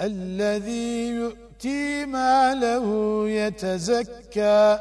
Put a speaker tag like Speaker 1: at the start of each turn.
Speaker 1: الذي يؤتي ماله يتزكى.